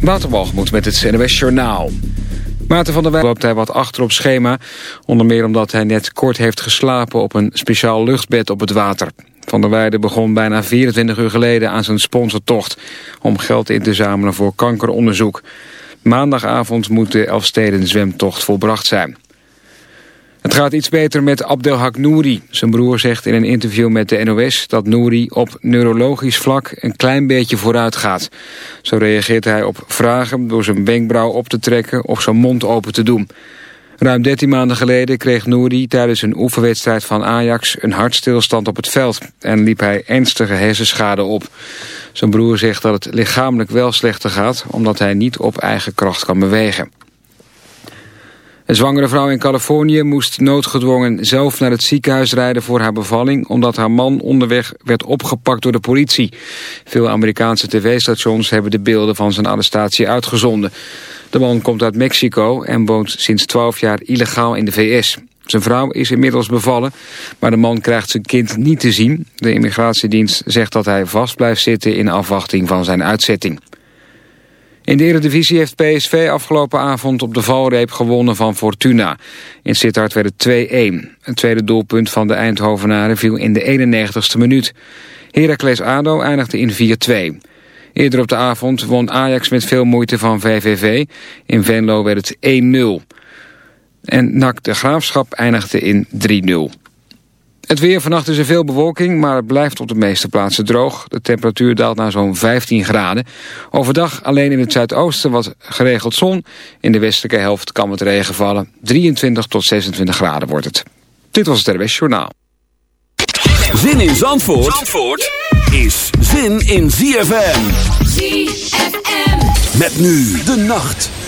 Waterbalgemoed met het NWS Journaal. Maarten van der Wij loopt hij wat achter op schema. Onder meer omdat hij net kort heeft geslapen op een speciaal luchtbed op het water. Van der Weijden begon bijna 24 uur geleden aan zijn sponsortocht... om geld in te zamelen voor kankeronderzoek. Maandagavond moet de Elfsteden zwemtocht volbracht zijn. Het gaat iets beter met Abdelhak Nouri. Zijn broer zegt in een interview met de NOS dat Nouri op neurologisch vlak een klein beetje vooruit gaat. Zo reageert hij op vragen door zijn wenkbrauw op te trekken of zijn mond open te doen. Ruim 13 maanden geleden kreeg Nouri tijdens een oefenwedstrijd van Ajax een hartstilstand op het veld en liep hij ernstige hersenschade op. Zijn broer zegt dat het lichamelijk wel slechter gaat omdat hij niet op eigen kracht kan bewegen. Een zwangere vrouw in Californië moest noodgedwongen zelf naar het ziekenhuis rijden voor haar bevalling... omdat haar man onderweg werd opgepakt door de politie. Veel Amerikaanse tv-stations hebben de beelden van zijn arrestatie uitgezonden. De man komt uit Mexico en woont sinds 12 jaar illegaal in de VS. Zijn vrouw is inmiddels bevallen, maar de man krijgt zijn kind niet te zien. De immigratiedienst zegt dat hij vast blijft zitten in afwachting van zijn uitzetting. In de Eredivisie heeft PSV afgelopen avond op de valreep gewonnen van Fortuna. In Sittard werd het 2-1. Het tweede doelpunt van de Eindhovenaren viel in de 91ste minuut. Heracles ADO eindigde in 4-2. Eerder op de avond won Ajax met veel moeite van VVV. In Venlo werd het 1-0. En NAC de Graafschap eindigde in 3-0. Het weer, vannacht is er veel bewolking, maar het blijft op de meeste plaatsen droog. De temperatuur daalt naar zo'n 15 graden. Overdag alleen in het zuidoosten wat geregeld zon. In de westelijke helft kan het regen vallen. 23 tot 26 graden wordt het. Dit was het RWS Journaal. Zin in Zandvoort, Zandvoort is zin in ZFM. ZFM. Met nu de nacht.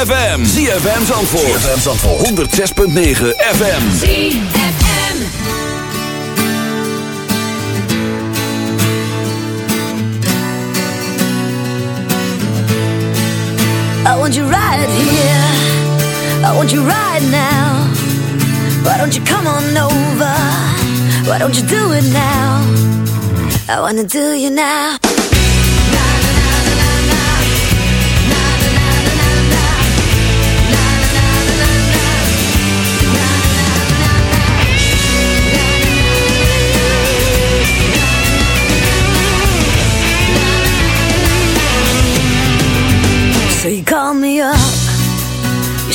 ZFM. ZFM Zandvoort. ZFM Zandvoort. 106.9 FM. ZFM. I want you right here. I want you right now. Why don't you come on over? Why don't you do it now? I wanna do you now.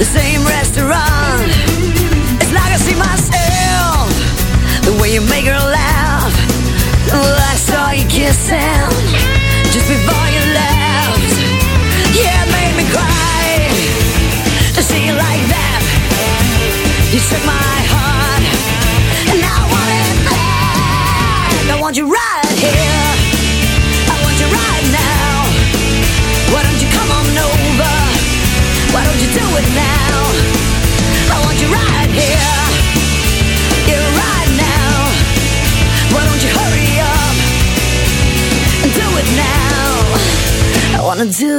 the same restaurant. It's like I see myself, the way you make her laugh. Well, I saw you kissing just before you left. Yeah,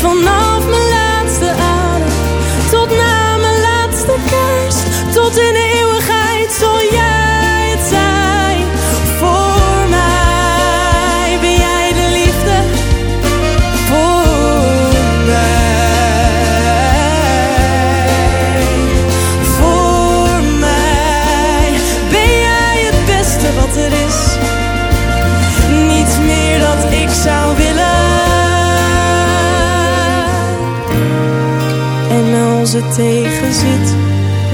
van nacht.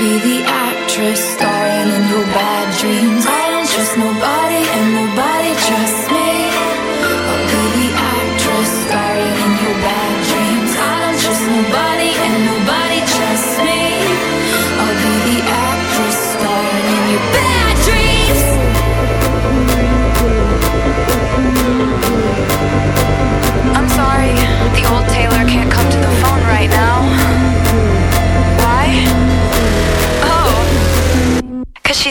be the actress starring in your back.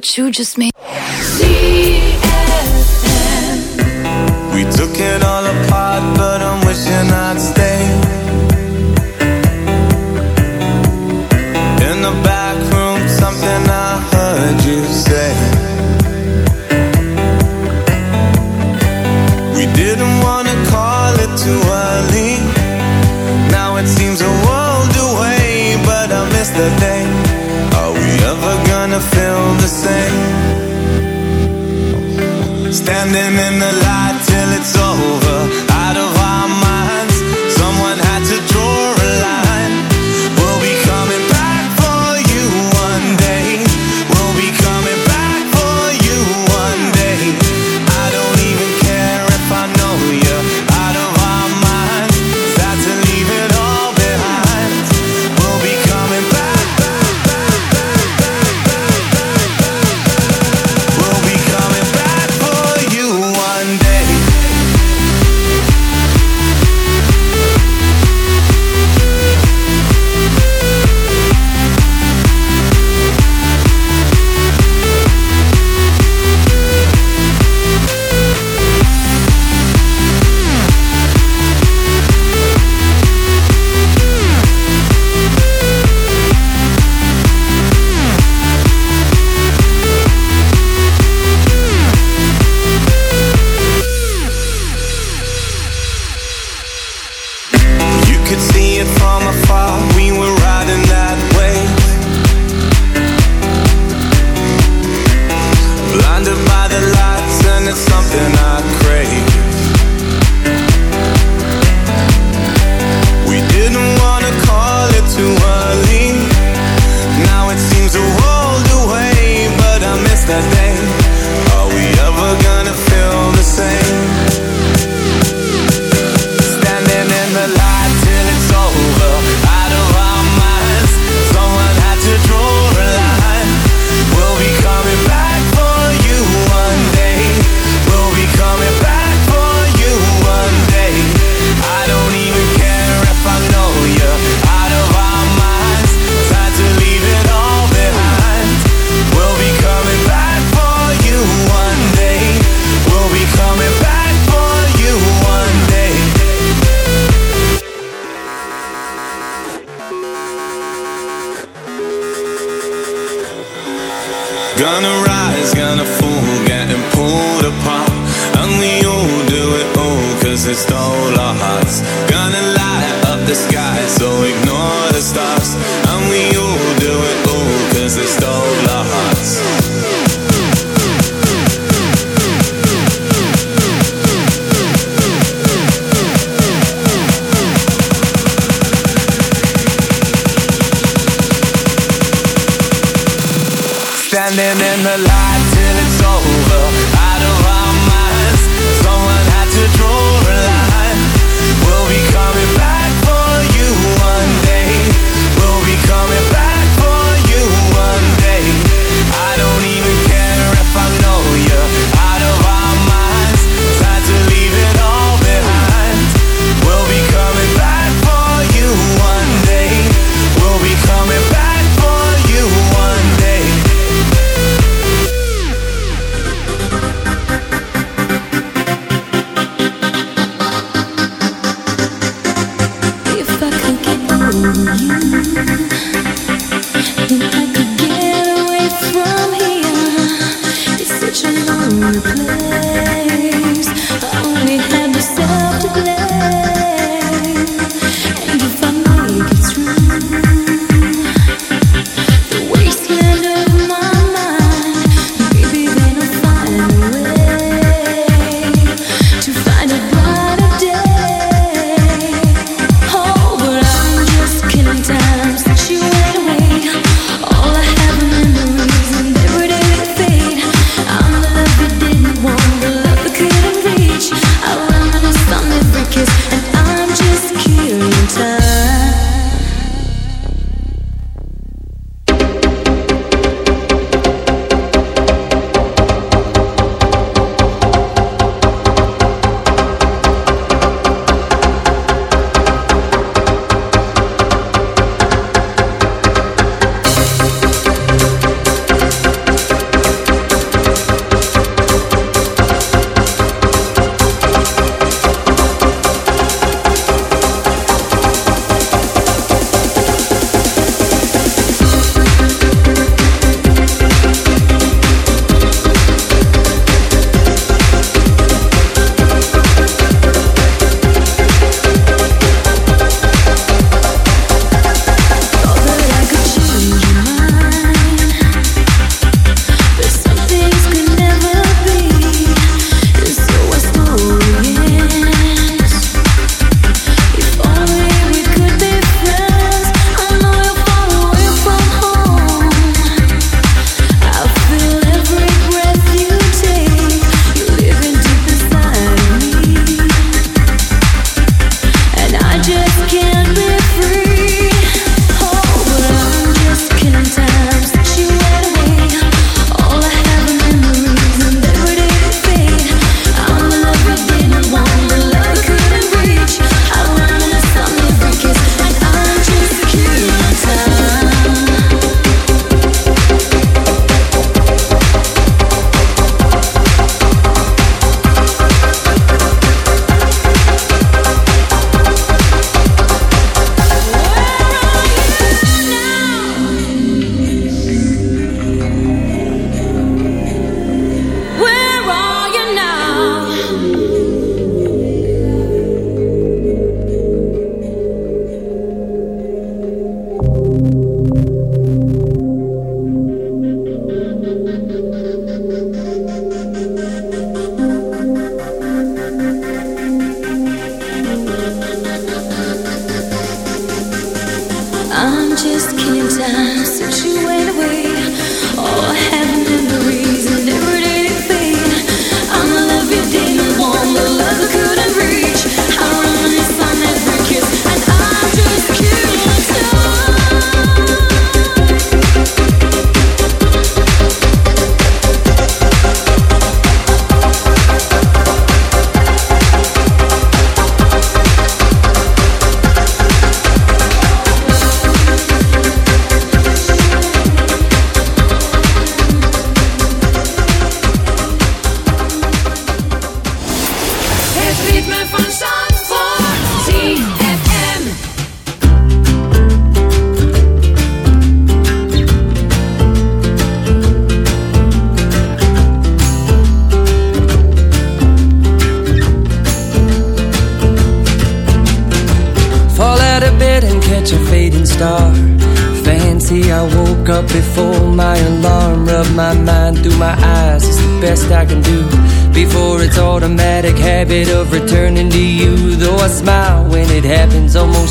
what you just made. Volando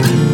you.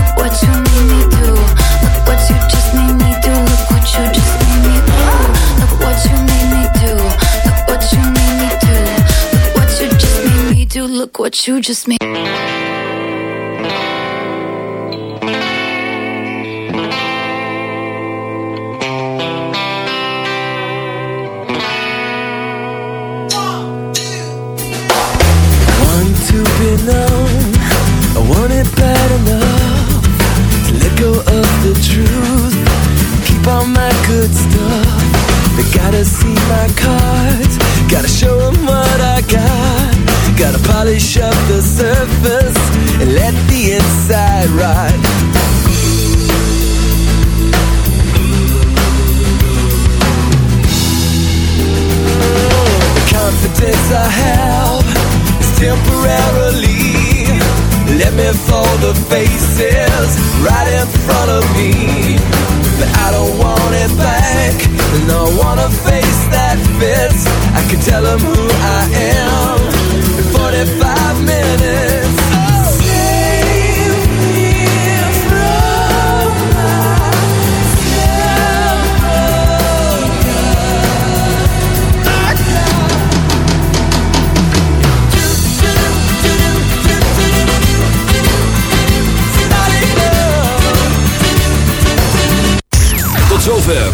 what you just made.